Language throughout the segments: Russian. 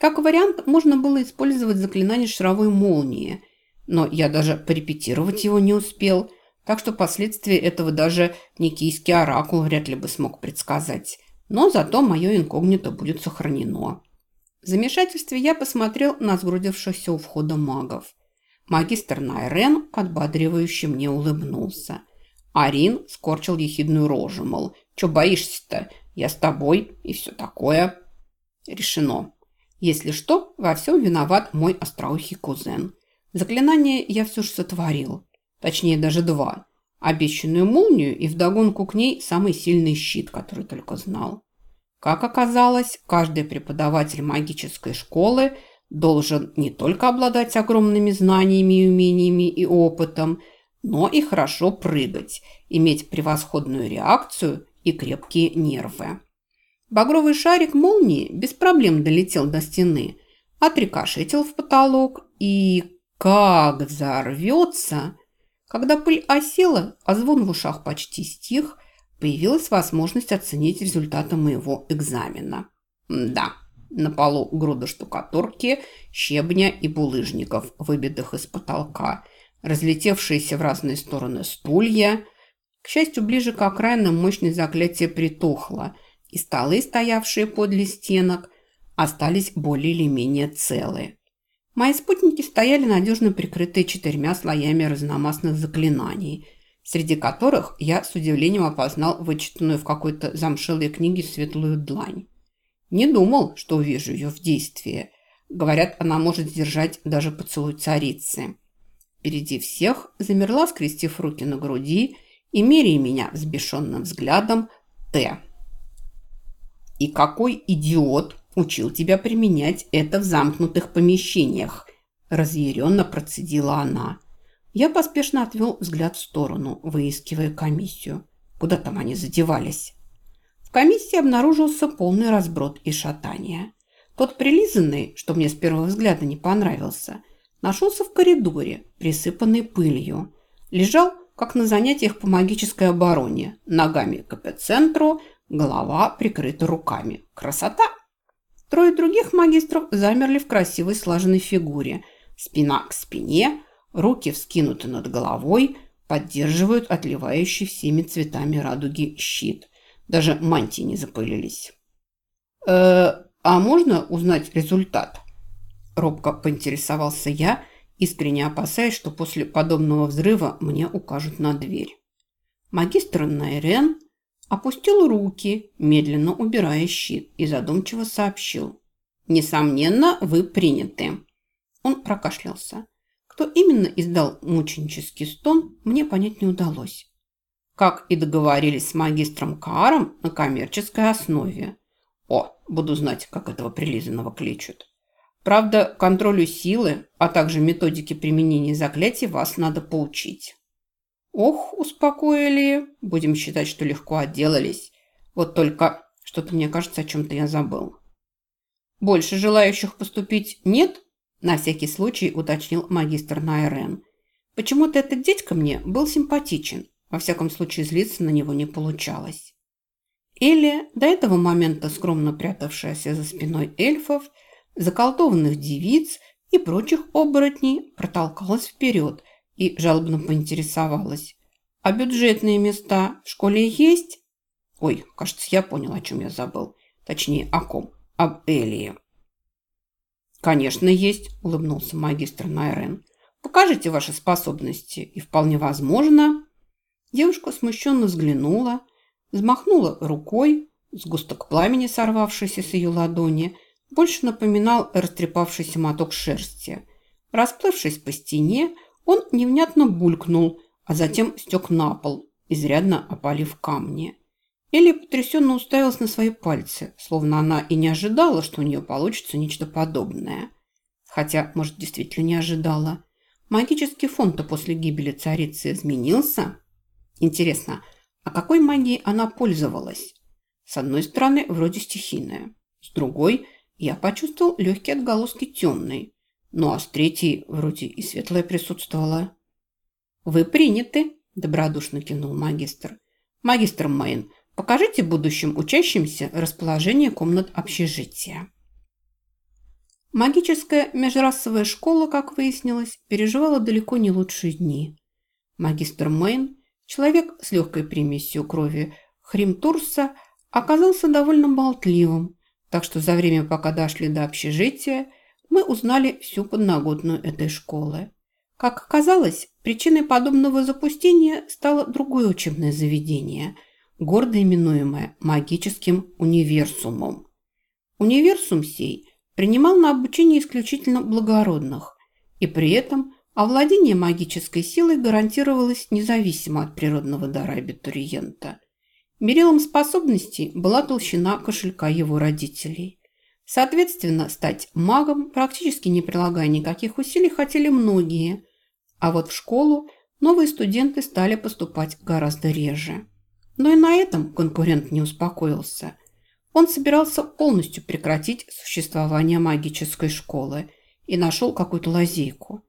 Как вариант, можно было использовать заклинание шаровой молнии, но я даже порепетировать его не успел, так что последствия этого даже никийский оракул вряд ли бы смог предсказать. Но зато мое инкогнито будет сохранено. В замешательстве я посмотрел на сгрудившихся у входа магов. Магистр Найрен подбадривающе мне улыбнулся. Арин скорчил ехидную рожу, мол, «Чё боишься-то? Я с тобой» и все такое. Решено. Если что, во всем виноват мой остроухий кузен. Заклинание я все же сотворил. Точнее, даже два. Обещанную молнию и вдогонку к ней самый сильный щит, который только знал. Как оказалось, каждый преподаватель магической школы должен не только обладать огромными знаниями, умениями и опытом, но и хорошо прыгать, иметь превосходную реакцию и крепкие нервы. Багровый шарик молнии без проблем долетел до стены, отрикошетил в потолок и как взорвется! Когда пыль осела, а звон в ушах почти стих, появилась возможность оценить результаты моего экзамена. Да, на полу груда штукатурки, щебня и булыжников, выбитых из потолка, разлетевшиеся в разные стороны стулья. К счастью, ближе к окраинам мощное заклятие притухло – и столы, стоявшие подле стенок, остались более или менее целые. Мои спутники стояли надежно прикрытые четырьмя слоями разномастных заклинаний, среди которых я с удивлением опознал вычитанную в какой-то замшелой книге светлую длань. Не думал, что увижу ее в действии. Говорят, она может сдержать даже поцелуй царицы. Впереди всех замерла, скрестив руки на груди и меряя меня взбешенным взглядом Т. И какой идиот учил тебя применять это в замкнутых помещениях?» Разъяренно процедила она. Я поспешно отвел взгляд в сторону, выискивая комиссию. Куда там они задевались? В комиссии обнаружился полный разброд и шатание. Тот прилизанный, что мне с первого взгляда не понравился, нашелся в коридоре, присыпанный пылью. Лежал, как на занятиях по магической обороне, ногами к эпицентру, Голова прикрыта руками. Красота! Трое других магистров замерли в красивой слаженной фигуре. Спина к спине, руки вскинуты над головой, поддерживают отливающий всеми цветами радуги щит. Даже мантии не запылились. «Э, «А можно узнать результат?» Робко поинтересовался я, искренне опасаясь, что после подобного взрыва мне укажут на дверь. Магистр Найрен Опустил руки, медленно убирая щит, и задумчиво сообщил. «Несомненно, вы приняты». Он прокашлялся. Кто именно издал мученический стон, мне понять не удалось. Как и договорились с магистром Кааром на коммерческой основе. О, буду знать, как этого прилизанного кличут. Правда, контролю силы, а также методике применения заклятий вас надо поучить. Ох, успокоили. Будем считать, что легко отделались. Вот только что-то мне кажется, о чем-то я забыл. Больше желающих поступить нет? На всякий случай уточнил магистр Найрен. Почему-то этот дядька мне был симпатичен. Во всяком случае, злиться на него не получалось. Или до этого момента скромно прятавшаяся за спиной эльфов, заколдованных девиц и прочих оборотней протолкалась вперед – и жалобно поинтересовалась. «А бюджетные места в школе есть?» «Ой, кажется, я понял, о чем я забыл. Точнее, о ком? Об Элии». «Конечно, есть», – улыбнулся магистр Найрен. «Покажите ваши способности, и вполне возможно...» Девушка смущенно взглянула, взмахнула рукой, сгусток пламени, сорвавшийся с ее ладони, больше напоминал растрепавшийся моток шерсти. Расплывшись по стене, он невнятно булькнул, а затем стек на пол, изрядно опалив камни. Элли потрясенно уставилась на свои пальцы, словно она и не ожидала, что у нее получится нечто подобное. Хотя, может, действительно не ожидала. Магический фон-то после гибели царицы изменился? Интересно, а какой магией она пользовалась? С одной стороны, вроде стихийная. С другой, я почувствовал легкие отголоски темной. Ну а с третьей вроде и светлая присутствовала. «Вы приняты», – добродушно кивнул магистр. «Магистр Мейн, покажите будущим учащимся расположение комнат общежития». Магическая межрасовая школа, как выяснилось, переживала далеко не лучшие дни. Магистр Мэйн, человек с легкой примесью крови Хримтурса, оказался довольно болтливым, так что за время, пока дошли до общежития, мы узнали всю подноготную этой школы. Как оказалось, причиной подобного запустения стало другое учебное заведение, гордо именуемое магическим универсумом. Универсум сей принимал на обучение исключительно благородных, и при этом овладение магической силой гарантировалось независимо от природного дара абитуриента. Мерилом способностей была толщина кошелька его родителей. Соответственно, стать магом, практически не прилагая никаких усилий, хотели многие – а вот в школу новые студенты стали поступать гораздо реже. Но и на этом конкурент не успокоился. Он собирался полностью прекратить существование магической школы и нашел какую-то лазейку.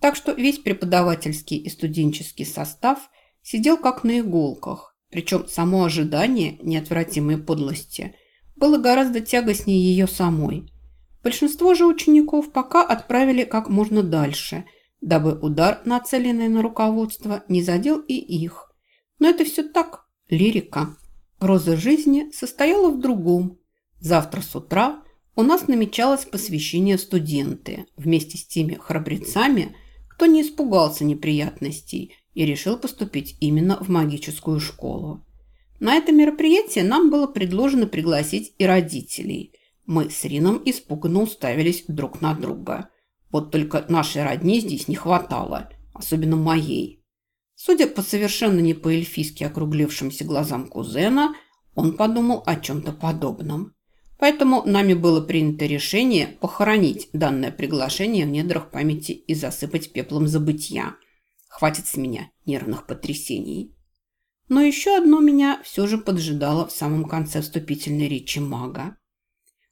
Так что весь преподавательский и студенческий состав сидел как на иголках, причем само ожидание неотвратимой подлости было гораздо тягостнее ее самой. Большинство же учеников пока отправили как можно дальше – дабы удар, нацеленный на руководство, не задел и их. Но это все так, лирика. Роза жизни состояла в другом. Завтра с утра у нас намечалось посвящение студенты вместе с теми храбрецами, кто не испугался неприятностей и решил поступить именно в магическую школу. На это мероприятие нам было предложено пригласить и родителей. Мы с Рином испуганно уставились друг на друга – вот только нашей родни здесь не хватало, особенно моей. Судя по совершенно не по-эльфийски округлившимся глазам кузена, он подумал о чем-то подобном. Поэтому нами было принято решение похоронить данное приглашение в недрах памяти и засыпать пеплом забытья. Хватит с меня нервных потрясений. Но еще одно меня все же поджидало в самом конце вступительной речи мага.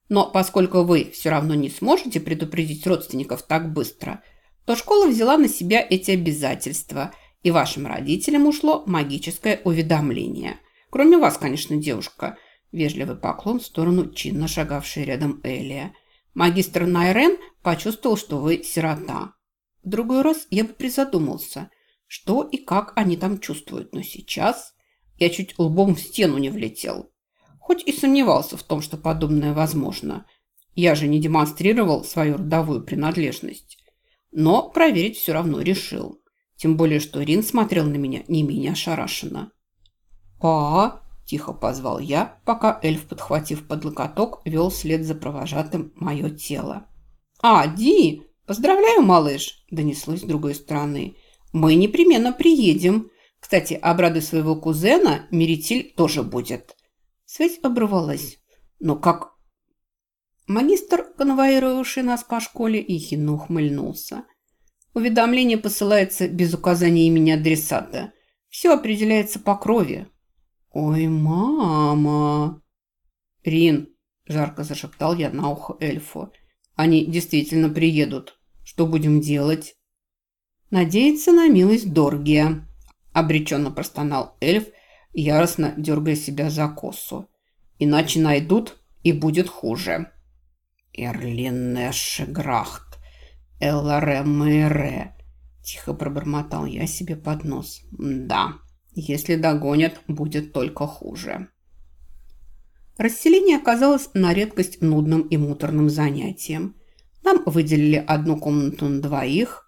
Но поскольку вы все равно не сможете предупредить родственников так быстро, то школа взяла на себя эти обязательства, и вашим родителям ушло магическое уведомление. Кроме вас, конечно, девушка. Вежливый поклон в сторону чинно шагавшей рядом Элия. Магистр Найрен почувствовал, что вы сирота. В другой раз я бы призадумался, что и как они там чувствуют, но сейчас я чуть лбом в стену не влетел хоть и сомневался в том, что подобное возможно. Я же не демонстрировал свою родовую принадлежность. Но проверить все равно решил. Тем более, что Рин смотрел на меня не менее ошарашенно. «Па!» – тихо позвал я, пока эльф, подхватив под локоток, вел след за провожатым мое тело. «А, Ди! Поздравляю, малыш!» – донеслось с другой стороны. «Мы непременно приедем. Кстати, обрадуй своего кузена, Меритиль тоже будет». Связь оборвалась. Но как... Магистр, конвоировавший нас по школе, ехидно ухмыльнулся. Уведомление посылается без указания имени адресата. Все определяется по крови. «Ой, мама!» «Рин!» – жарко зашептал я на ухо эльфу. «Они действительно приедут. Что будем делать?» «Надеяться на милость Доргия», – обреченно простонал эльф – яростно дергая себя за косу. «Иначе найдут, и будет хуже». «Эрлинэшеграхт, Эларе тихо пробормотал я себе под нос. «Да, если догонят, будет только хуже». Расселение оказалось на редкость нудным и муторным занятием. Нам выделили одну комнату на двоих,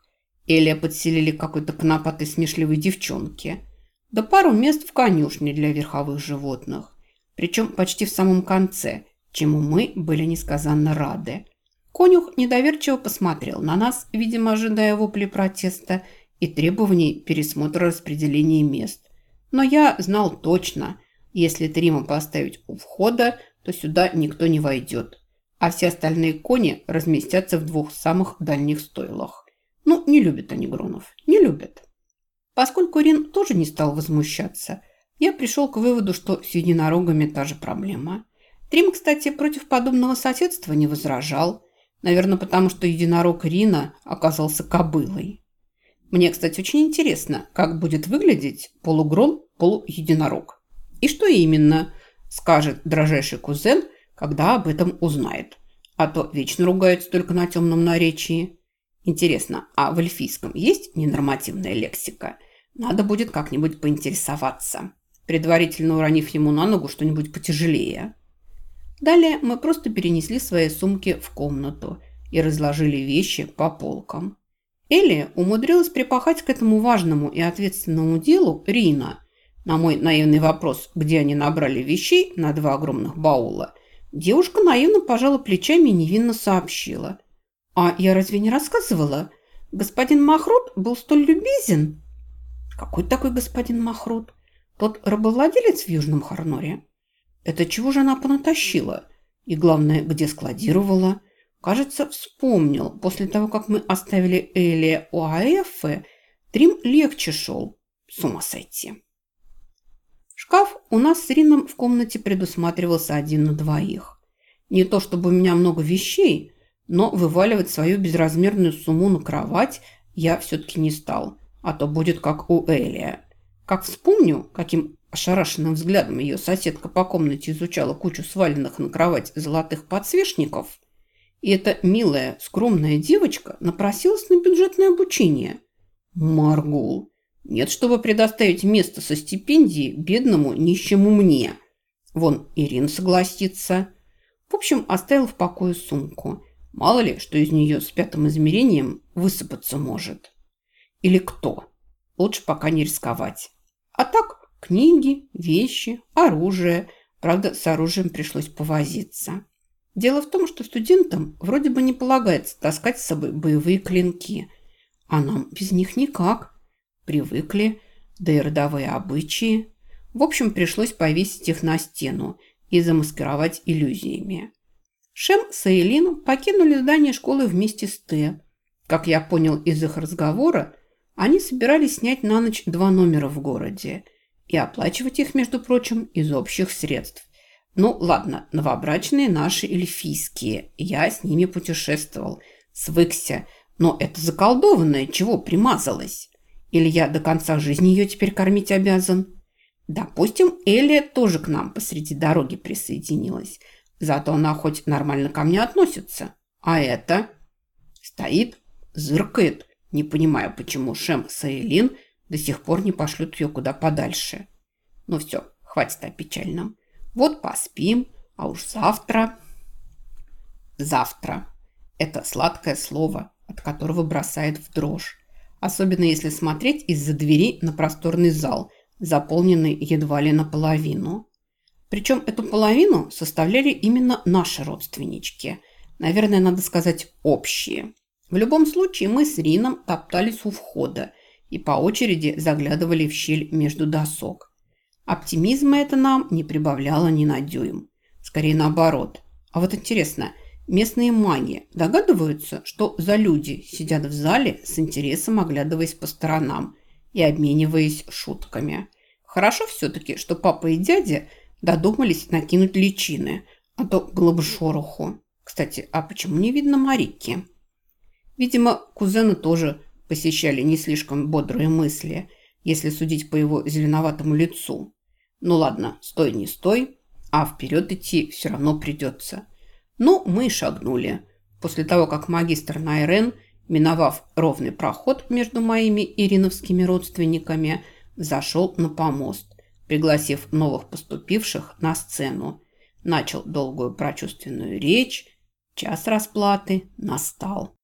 Элия подселили какой-то конопатой смешливой девчонке – да пару мест в конюшне для верховых животных. Причем почти в самом конце, чему мы были несказанно рады. Конюх недоверчиво посмотрел на нас, видимо, ожидая вопли протеста и требований пересмотра распределения мест. Но я знал точно, если Трима поставить у входа, то сюда никто не войдет, а все остальные кони разместятся в двух самых дальних стойлах. Ну, не любят они Гронов, не любят. Поскольку Рин тоже не стал возмущаться, я пришел к выводу, что с единорогами та же проблема. Трим, кстати, против подобного соседства не возражал. Наверное, потому что единорог Рина оказался кобылой. Мне, кстати, очень интересно, как будет выглядеть полугрон, полуединорог. И что именно скажет дрожайший кузен, когда об этом узнает. А то вечно ругаются только на темном наречии. Интересно, а в эльфийском есть ненормативная лексика? Надо будет как-нибудь поинтересоваться, предварительно уронив ему на ногу что-нибудь потяжелее. Далее мы просто перенесли свои сумки в комнату и разложили вещи по полкам. Элли умудрилась припахать к этому важному и ответственному делу Рина. На мой наивный вопрос, где они набрали вещей на два огромных баула, девушка наивно пожала плечами и невинно сообщила. «А я разве не рассказывала? Господин Махрут был столь любезен». «Какой такой господин Махрут? Тот рабовладелец в Южном Харноре?» «Это чего же она понатащила? И главное, где складировала?» Кажется, вспомнил. После того, как мы оставили Элия у Аэфы, Трим легче шел. С ума сойти. Шкаф у нас с Рином в комнате предусматривался один на двоих. Не то чтобы у меня много вещей, но вываливать свою безразмерную сумму на кровать я все-таки не стал, а то будет как у Элия. Как вспомню, каким ошарашенным взглядом ее соседка по комнате изучала кучу сваленных на кровать золотых подсвечников, и эта милая, скромная девочка напросилась на бюджетное обучение. Маргул. Нет, чтобы предоставить место со стипендией бедному нищему мне. Вон Ирина согласится. В общем, оставил в покое сумку. Мало ли, что из нее с пятым измерением высыпаться может. Или кто. Лучше пока не рисковать. А так, книги, вещи, оружие. Правда, с оружием пришлось повозиться. Дело в том, что студентам вроде бы не полагается таскать с собой боевые клинки, а нам без них никак. Привыкли, да и родовые обычаи. В общем, пришлось повесить их на стену и замаскировать иллюзиями. Шем с Эйлин покинули здание школы вместе с Т. Как я понял из их разговора, они собирались снять на ночь два номера в городе и оплачивать их, между прочим, из общих средств. Ну, ладно, новобрачные наши эльфийские. Я с ними путешествовал, свыкся. Но это заколдованное, чего примазалось? Или я до конца жизни ее теперь кормить обязан? Допустим, Элия тоже к нам посреди дороги присоединилась. Зато она хоть нормально ко мне относится. А это? Стоит, зыркает. Не понимаю, почему Шем Саэлин до сих пор не пошлют ее куда подальше. Ну все, хватит о печальном. Вот поспим, а уж завтра... Завтра. Это сладкое слово, от которого бросает в дрожь. Особенно если смотреть из-за двери на просторный зал, заполненный едва ли наполовину. Причем эту половину составляли именно наши родственнички. Наверное, надо сказать, общие. В любом случае, мы с Рином топтались у входа и по очереди заглядывали в щель между досок. Оптимизма это нам не прибавляло ни на дюйм. Скорее наоборот. А вот интересно, местные маги догадываются, что за люди сидят в зале с интересом оглядываясь по сторонам и обмениваясь шутками. Хорошо все-таки, что папа и дядя додумались накинуть личины, а то было бы шороху. Кстати, а почему не видно Марики? Видимо, кузены тоже посещали не слишком бодрые мысли, если судить по его зеленоватому лицу. Ну ладно, стой не стой, а вперед идти все равно придется. Ну, мы шагнули. После того, как магистр Найрен, миновав ровный проход между моими ириновскими родственниками, зашел на помост, пригласив новых поступивших на сцену. Начал долгую прочувственную речь. Час расплаты настал.